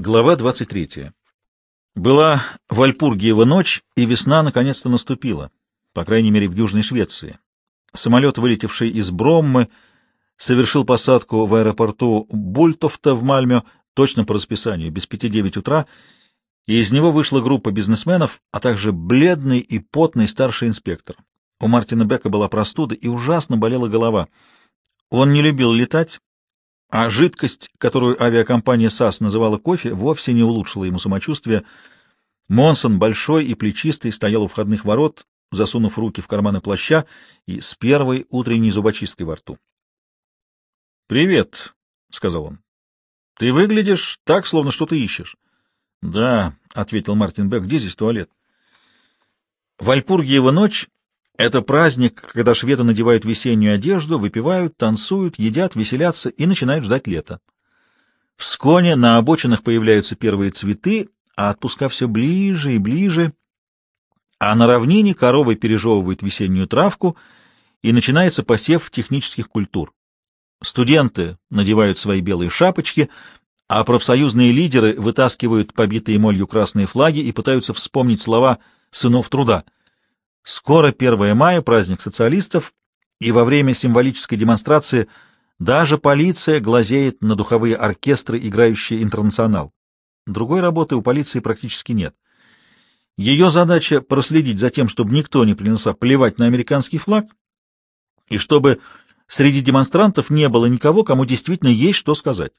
Глава 23. Была Вальпургиева ночь, и весна наконец-то наступила, по крайней мере в Южной Швеции. Самолет, вылетевший из Броммы, совершил посадку в аэропорту Бультофта в Мальме точно по расписанию, без пяти девять утра, и из него вышла группа бизнесменов, а также бледный и потный старший инспектор. У Мартина Бека была простуда и ужасно болела голова. Он не любил летать, а жидкость, которую авиакомпания САС называла кофе, вовсе не улучшила ему самочувствие. Монсон, большой и плечистый, стоял у входных ворот, засунув руки в карманы плаща и с первой утренней зубочисткой во рту. — Привет, — сказал он. — Ты выглядишь так, словно что-то ищешь. — Да, — ответил Мартин Бек, — где здесь туалет? Вальпургиева ночь это праздник, когда шведы надевают весеннюю одежду, выпивают, танцуют, едят, веселятся и начинают ждать лета. В Сконе на обочинах появляются первые цветы, а отпуска все ближе и ближе, а на равнине коровы пережевывают весеннюю травку, и начинается посев технических культур. Студенты надевают свои белые шапочки, а профсоюзные лидеры вытаскивают побитые молью красные флаги и пытаются вспомнить слова «сынов труда». Скоро 1 мая, праздник социалистов, и во время символической демонстрации даже полиция глазеет на духовые оркестры, играющие интернационал. Другой работы у полиции практически нет. Ее задача — проследить за тем, чтобы никто не принялся плевать на американский флаг, и чтобы среди демонстрантов не было никого, кому действительно есть что сказать.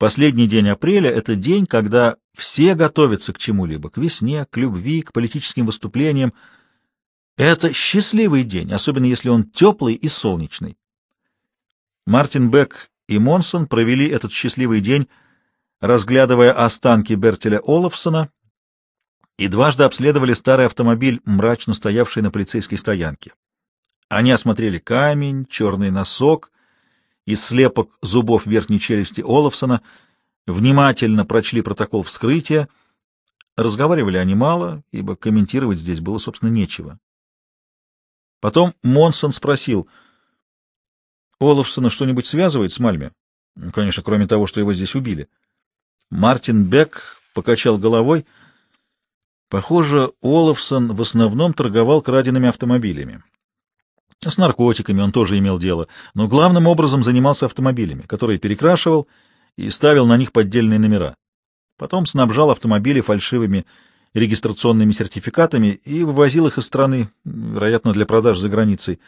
Последний день апреля — это день, когда все готовятся к чему-либо, к весне, к любви, к политическим выступлениям. Это счастливый день, особенно если он теплый и солнечный. Мартин Бек и Монсон провели этот счастливый день, разглядывая останки Бертеля Олафсона, и дважды обследовали старый автомобиль, мрачно стоявший на полицейской стоянке. Они осмотрели камень, черный носок и слепок зубов верхней челюсти Олафсона, внимательно прочли протокол вскрытия. Разговаривали они мало, ибо комментировать здесь было, собственно, нечего. Потом Монсон спросил, Олафсона что-нибудь связывает с Мальме? Конечно, кроме того, что его здесь убили. Мартин Бек покачал головой. Похоже, Олафсон в основном торговал краденными автомобилями. С наркотиками он тоже имел дело, но главным образом занимался автомобилями, которые перекрашивал и ставил на них поддельные номера. Потом снабжал автомобили фальшивыми регистрационными сертификатами и вывозил их из страны, вероятно, для продаж за границей.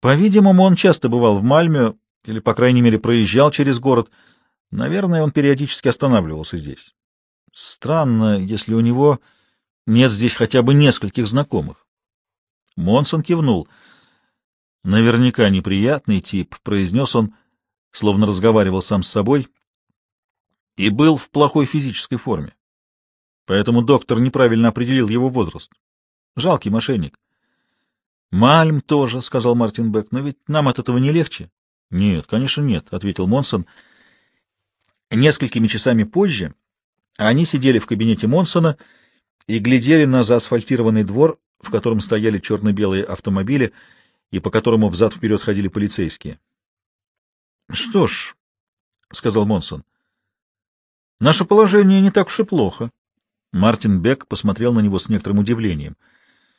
По-видимому, он часто бывал в Мальме, или, по крайней мере, проезжал через город. Наверное, он периодически останавливался здесь. Странно, если у него нет здесь хотя бы нескольких знакомых. Монсон кивнул — Наверняка неприятный тип, — произнес он, словно разговаривал сам с собой, и был в плохой физической форме. Поэтому доктор неправильно определил его возраст. Жалкий мошенник. — Мальм тоже, — сказал Мартин Бек, — но ведь нам от этого не легче. — Нет, конечно, нет, — ответил Монсон. Несколькими часами позже они сидели в кабинете Монсона и глядели на заасфальтированный двор, в котором стояли черно-белые автомобили — и по которому взад-вперед ходили полицейские. — Что ж, — сказал Монсон, — наше положение не так уж и плохо. Мартин Бек посмотрел на него с некоторым удивлением.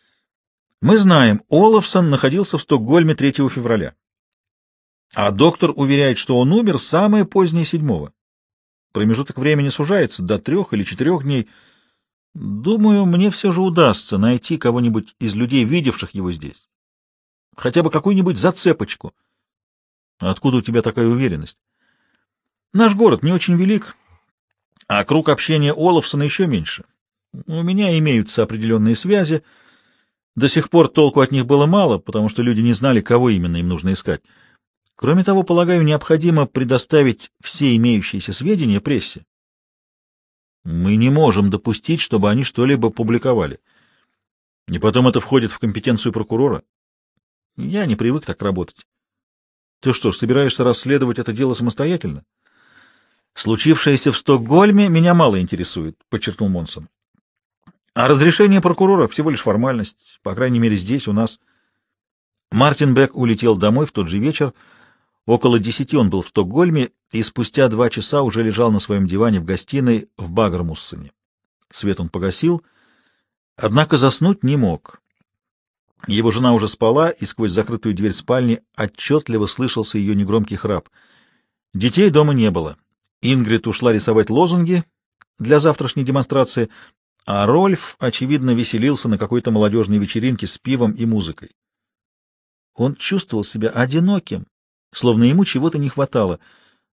— Мы знаем, Олафсон находился в Стокгольме 3 февраля. А доктор уверяет, что он умер самое позднее седьмого. Промежуток времени сужается до трех или четырех дней. Думаю, мне все же удастся найти кого-нибудь из людей, видевших его здесь хотя бы какую-нибудь зацепочку. Откуда у тебя такая уверенность? Наш город не очень велик, а круг общения Олафсона еще меньше. У меня имеются определенные связи. До сих пор толку от них было мало, потому что люди не знали, кого именно им нужно искать. Кроме того, полагаю, необходимо предоставить все имеющиеся сведения прессе. Мы не можем допустить, чтобы они что-либо публиковали. И потом это входит в компетенцию прокурора. Я не привык так работать. Ты что ж, собираешься расследовать это дело самостоятельно? Случившееся в Стокгольме меня мало интересует, подчеркнул Монсон. А разрешение прокурора всего лишь формальность, по крайней мере здесь у нас. Мартин Бек улетел домой в тот же вечер. Около десяти он был в Стокгольме и спустя два часа уже лежал на своем диване в гостиной в Багермуссене. Свет он погасил, однако заснуть не мог. Его жена уже спала, и сквозь закрытую дверь спальни отчетливо слышался ее негромкий храп. Детей дома не было. Ингрид ушла рисовать лозунги для завтрашней демонстрации, а Рольф, очевидно, веселился на какой-то молодежной вечеринке с пивом и музыкой. Он чувствовал себя одиноким, словно ему чего-то не хватало,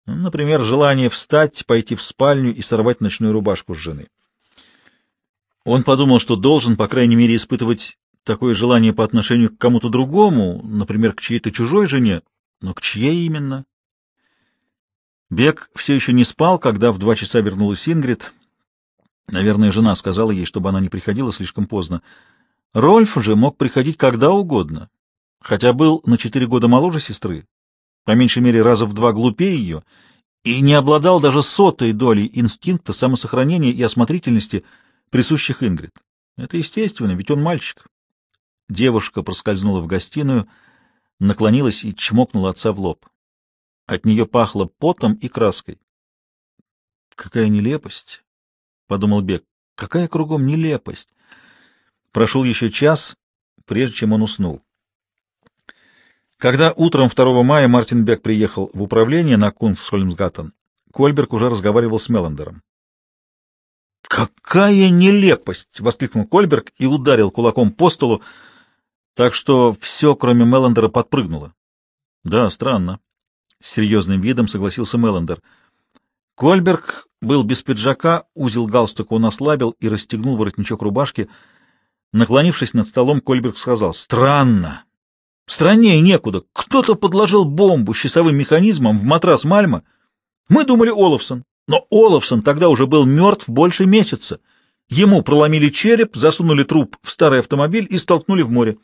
например, желание встать, пойти в спальню и сорвать ночную рубашку с жены. Он подумал, что должен, по крайней мере, испытывать такое желание по отношению к кому-то другому, например, к чьей-то чужой жене, но к чьей именно? Бек все еще не спал, когда в два часа вернулась Ингрид. Наверное, жена сказала ей, чтобы она не приходила слишком поздно. Рольф же мог приходить когда угодно, хотя был на четыре года моложе сестры, по меньшей мере раза в два глупее ее, и не обладал даже сотой долей инстинкта самосохранения и осмотрительности, присущих Ингрид. Это естественно, ведь он мальчик. Девушка проскользнула в гостиную, наклонилась и чмокнула отца в лоб. От нее пахло потом и краской. «Какая нелепость!» — подумал Бек. «Какая кругом нелепость!» Прошел еще час, прежде чем он уснул. Когда утром 2 мая Мартин Бек приехал в управление на Кунфсхольмсгаттен, Кольберг уже разговаривал с Меллендером. «Какая нелепость!» — воскликнул Кольберг и ударил кулаком по столу, так что все, кроме Меллендера, подпрыгнуло. «Да, странно», — с серьезным видом согласился Меллендер. Кольберг был без пиджака, узел галстука он ослабил и расстегнул воротничок рубашки. Наклонившись над столом, Кольберг сказал «Странно!» Страннее некуда. Кто-то подложил бомбу с часовым механизмом в матрас Мальма. Мы думали Олафсон, но Олафсон тогда уже был мертв больше месяца. Ему проломили череп, засунули труп в старый автомобиль и столкнули в море.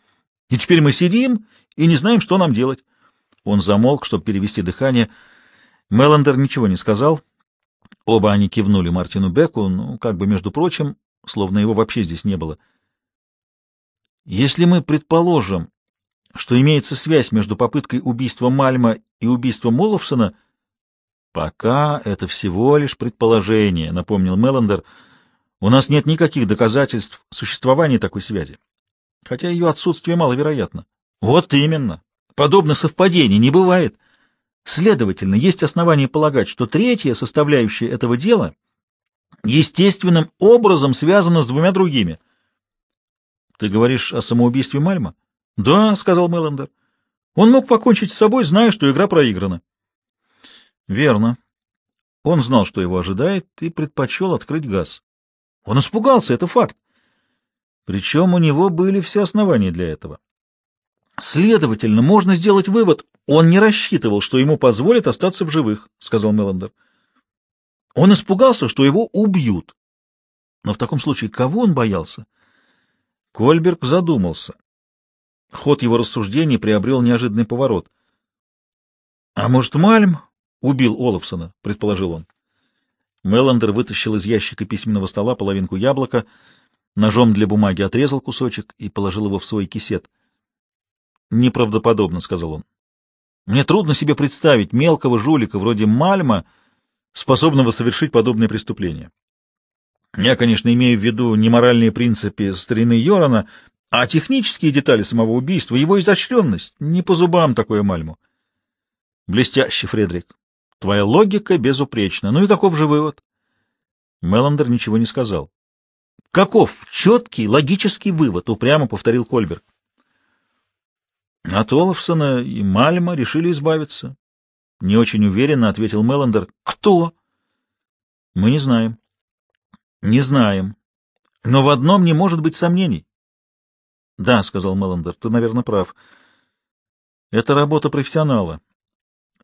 И теперь мы сидим и не знаем, что нам делать. Он замолк, чтобы перевести дыхание. Меллендер ничего не сказал. Оба они кивнули Мартину Беку, ну, как бы, между прочим, словно его вообще здесь не было. Если мы предположим, что имеется связь между попыткой убийства Мальма и убийством Моловсона, пока это всего лишь предположение, напомнил Меллендер. У нас нет никаких доказательств существования такой связи, хотя ее отсутствие маловероятно. Вот именно. Подобных совпадений не бывает. Следовательно, есть основания полагать, что третья составляющая этого дела естественным образом связана с двумя другими. Ты говоришь о самоубийстве Мальма? Да, сказал Меллендер. Он мог покончить с собой, зная, что игра проиграна. Верно. Он знал, что его ожидает, и предпочел открыть газ. Он испугался, это факт. Причем у него были все основания для этого. Следовательно, можно сделать вывод, он не рассчитывал, что ему позволят остаться в живых, сказал Меллендер. Он испугался, что его убьют. Но в таком случае кого он боялся? Кольберг задумался. Ход его рассуждений приобрел неожиданный поворот. — А может, Мальм убил Олафсона? — предположил он. Меллендер вытащил из ящика письменного стола половинку яблока, ножом для бумаги отрезал кусочек и положил его в свой кисет. — Неправдоподобно, — сказал он. — Мне трудно себе представить мелкого жулика вроде Мальма, способного совершить подобное преступление. Я, конечно, имею в виду неморальные принципы старины Йорана, а технические детали самого убийства, его изощренность, не по зубам такое Мальму. Блестяще, Фредерик. Твоя логика безупречна. Ну и каков же вывод? Меландер ничего не сказал. Каков четкий логический вывод, упрямо повторил Кольберг. От Олафсона и Мальма решили избавиться. Не очень уверенно ответил Меландер. Кто? Мы не знаем. Не знаем. Но в одном не может быть сомнений. — Да, — сказал Меллендер, — ты, наверное, прав. — Это работа профессионала.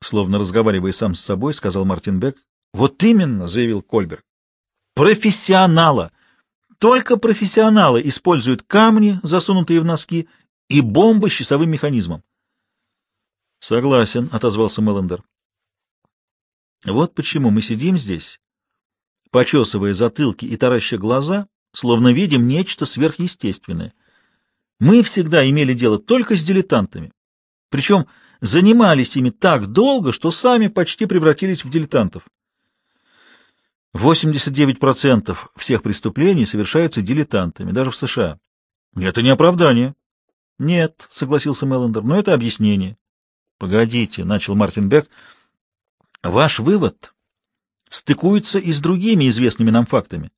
Словно разговаривая сам с собой, сказал Мартин Бек. — Вот именно, — заявил Кольберг. — Профессионала! Только профессионалы используют камни, засунутые в носки, и бомбы с часовым механизмом. — Согласен, — отозвался Меллендер. — Вот почему мы сидим здесь, почесывая затылки и тараща глаза, словно видим нечто сверхъестественное — мы всегда имели дело только с дилетантами, Причем занимались ими так долго, что сами почти превратились в дилетантов. 89% всех преступлений совершаются дилетантами, даже в США. Это не оправдание. Нет, согласился Меллендер, но это объяснение. Погодите, начал Мартин Бек. Ваш вывод стыкуется и с другими известными нам фактами.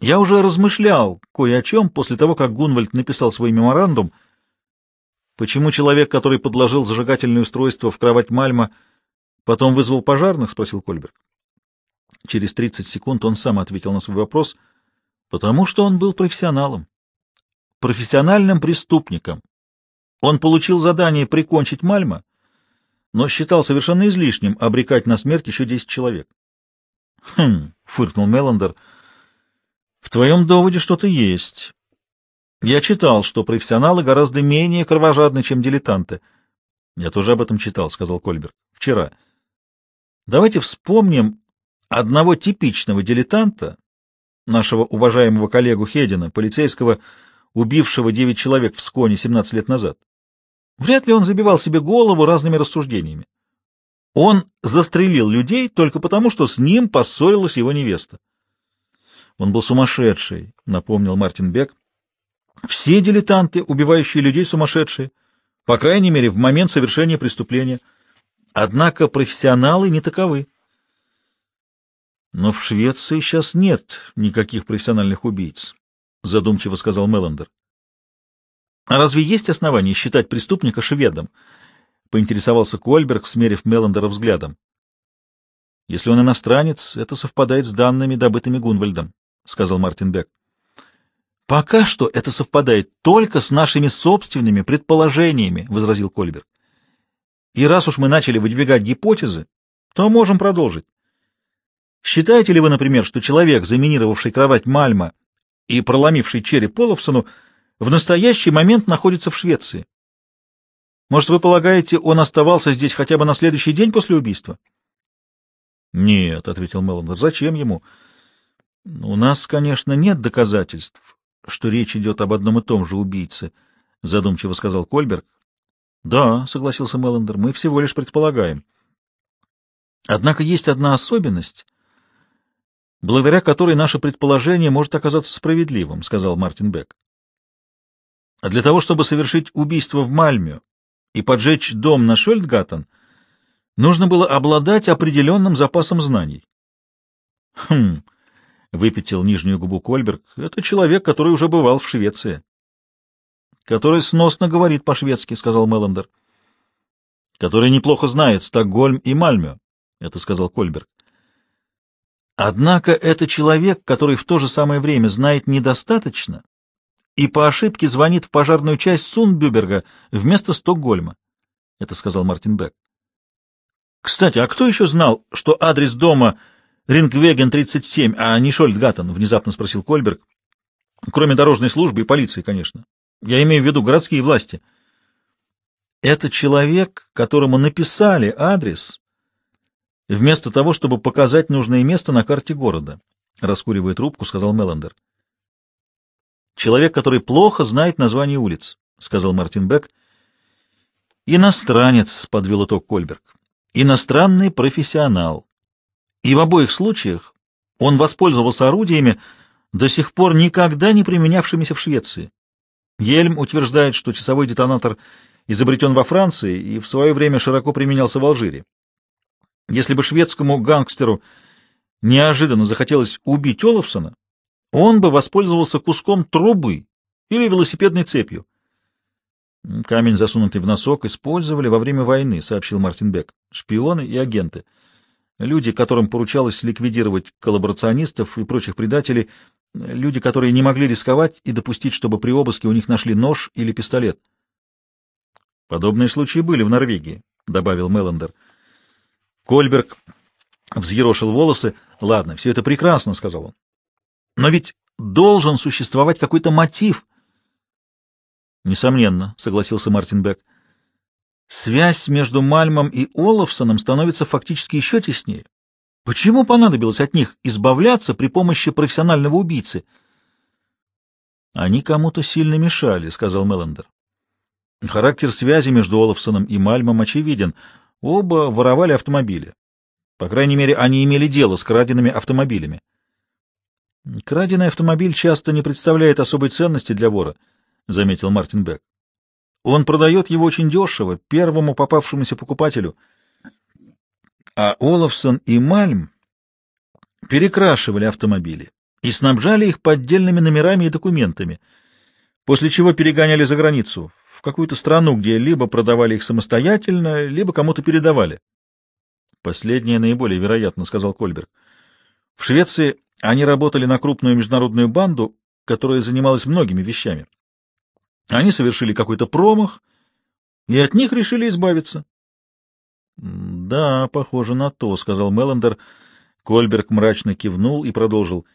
Я уже размышлял кое о чем после того, как Гунвальд написал свой меморандум. Почему человек, который подложил зажигательное устройство в кровать Мальма, потом вызвал пожарных? — спросил Кольберг. Через 30 секунд он сам ответил на свой вопрос, потому что он был профессионалом. Профессиональным преступником. Он получил задание прикончить Мальма, но считал совершенно излишним обрекать на смерть еще 10 человек. — Хм, — фыркнул Меллендер, — в твоем доводе что-то есть. Я читал, что профессионалы гораздо менее кровожадны, чем дилетанты. Я тоже об этом читал, — сказал Кольберг. Вчера. Давайте вспомним одного типичного дилетанта, нашего уважаемого коллегу Хедина, полицейского, убившего девять человек в Сконе 17 лет назад. Вряд ли он забивал себе голову разными рассуждениями. Он застрелил людей только потому, что с ним поссорилась его невеста. Он был сумасшедший, напомнил Мартин Бек. Все дилетанты, убивающие людей, сумасшедшие, по крайней мере, в момент совершения преступления. Однако профессионалы не таковы. Но в Швеции сейчас нет никаких профессиональных убийц, задумчиво сказал Меллендер. А разве есть основания считать преступника шведом? поинтересовался Кольберг, смерив Меллендера взглядом. Если он иностранец, это совпадает с данными, добытыми Гунвальдом. — сказал Мартин Бек. «Пока что это совпадает только с нашими собственными предположениями», — возразил Кольберг. «И раз уж мы начали выдвигать гипотезы, то можем продолжить. Считаете ли вы, например, что человек, заминировавший кровать Мальма и проломивший череп Половсону, в настоящий момент находится в Швеции? Может, вы полагаете, он оставался здесь хотя бы на следующий день после убийства?» «Нет», — ответил Меллендер, — «зачем ему?» У нас, конечно, нет доказательств, что речь идет об одном и том же убийце, задумчиво сказал Кольберг. Да, согласился Меллендер, мы всего лишь предполагаем. Однако есть одна особенность, благодаря которой наше предположение может оказаться справедливым, сказал Мартин Бек. А для того, чтобы совершить убийство в Мальме и поджечь дом на Шольдгаттен, нужно было обладать определенным запасом знаний. Хм, — выпятил нижнюю губу Кольберг. — Это человек, который уже бывал в Швеции. — Который сносно говорит по-шведски, — сказал Меллендер. — Который неплохо знает Стокгольм и Мальмё, — это сказал Кольберг. Однако это человек, который в то же самое время знает недостаточно и по ошибке звонит в пожарную часть Сундбюберга вместо Стокгольма. Это сказал Мартин Бек. Кстати, а кто еще знал, что адрес дома Рингвеген 37, а не Шольдгаттен, внезапно спросил Кольберг. Кроме дорожной службы и полиции, конечно. Я имею в виду городские власти. Это человек, которому написали адрес, вместо того, чтобы показать нужное место на карте города, раскуривая трубку, сказал Меллендер. Человек, который плохо знает название улиц, сказал Мартин Бек. Иностранец, подвел итог Кольберг. Иностранный профессионал. И в обоих случаях он воспользовался орудиями, до сих пор никогда не применявшимися в Швеции. Ельм утверждает, что часовой детонатор изобретен во Франции и в свое время широко применялся в Алжире. Если бы шведскому гангстеру неожиданно захотелось убить Олафсона, он бы воспользовался куском трубы или велосипедной цепью. Камень, засунутый в носок, использовали во время войны, сообщил Мартин Бек. Шпионы и агенты — люди, которым поручалось ликвидировать коллаборационистов и прочих предателей, люди, которые не могли рисковать и допустить, чтобы при обыске у них нашли нож или пистолет. Подобные случаи были в Норвегии, добавил Меллендер. Кольберг взъерошил волосы. Ладно, все это прекрасно, сказал он. Но ведь должен существовать какой-то мотив. Несомненно, согласился Мартин Бек. Связь между Мальмом и Олафсоном становится фактически еще теснее. Почему понадобилось от них избавляться при помощи профессионального убийцы? Они кому-то сильно мешали, сказал Меллендер. Характер связи между Олафсоном и Мальмом очевиден. Оба воровали автомобили. По крайней мере, они имели дело с краденными автомобилями. Краденый автомобиль часто не представляет особой ценности для вора, — заметил Мартин Бек. Он продает его очень дешево, первому попавшемуся покупателю. А Олафсон и Мальм перекрашивали автомобили и снабжали их поддельными номерами и документами, после чего перегоняли за границу, в какую-то страну, где либо продавали их самостоятельно, либо кому-то передавали. Последнее наиболее вероятно, — сказал Кольберг. В Швеции они работали на крупную международную банду, которая занималась многими вещами. Они совершили какой-то промах, и от них решили избавиться. — Да, похоже на то, — сказал Меллендер. Кольберг мрачно кивнул и продолжил.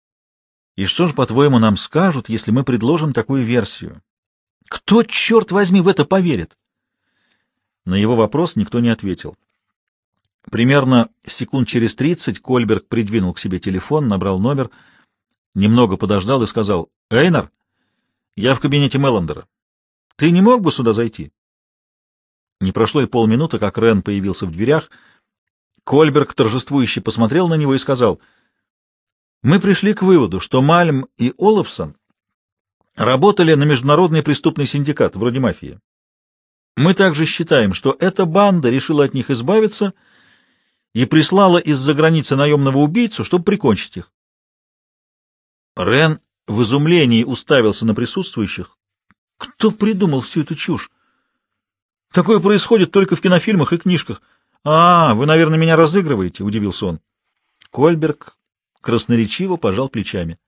— И что же, по-твоему, нам скажут, если мы предложим такую версию? Кто, черт возьми, в это поверит? На его вопрос никто не ответил. Примерно секунд через тридцать Кольберг придвинул к себе телефон, набрал номер, немного подождал и сказал, «Эйнар, я в кабинете Меллендера. Ты не мог бы сюда зайти?» Не прошло и полминуты, как Рен появился в дверях. Кольберг торжествующе посмотрел на него и сказал, «Мы пришли к выводу, что Мальм и Олафсон работали на международный преступный синдикат, вроде мафии. Мы также считаем, что эта банда решила от них избавиться и прислала из-за границы наемного убийцу, чтобы прикончить их. Рен в изумлении уставился на присутствующих. Кто придумал всю эту чушь? Такое происходит только в кинофильмах и книжках. А, вы, наверное, меня разыгрываете, — удивился он. Кольберг красноречиво пожал плечами.